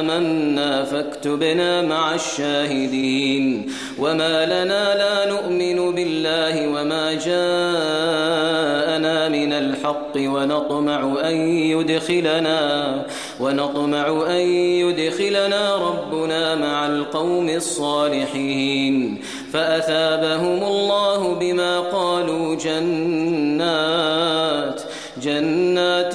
آمنا فاكتبنا مع الشاهدين. وما لنا لا نؤمن بالله وما جاءنا من الحق ونطمع أن يدخلنا ونطمع أن يدخلنا ربنا مع القوم الصالحين. فأثابهم الله بما قالوا جنات جنات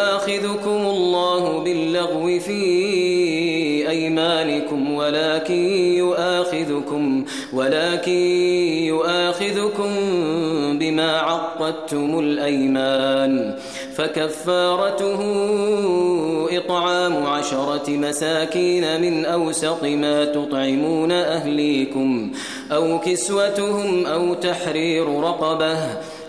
ولكن يؤاخذكم ولكن يؤاخذكم بما عقدتم الأيمان. فكفارته إطعام عشرة مساكين من أوسط ما تطعمون أهليكم أو كسوتهم أو تحرير رقبة.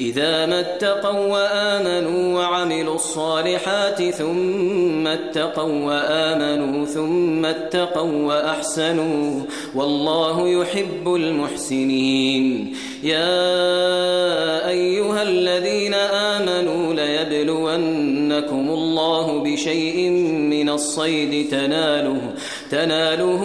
إذا ما اتقوا وآمنوا وعملوا الصالحات ثم اتقوا وآمنوا ثم اتقوا وأحسنوا والله يحب المحسنين. يا أيها الذين آمنوا ليبلونكم الله بشيء من الصيد تناله تناله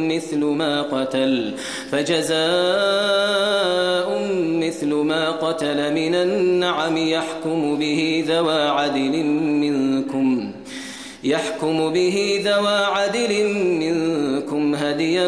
مثل ما قتل فجزاء مثل ما قتل من النعم يحكم به ذوى عدل منكم. يحكم به ذوى عدل منكم هديا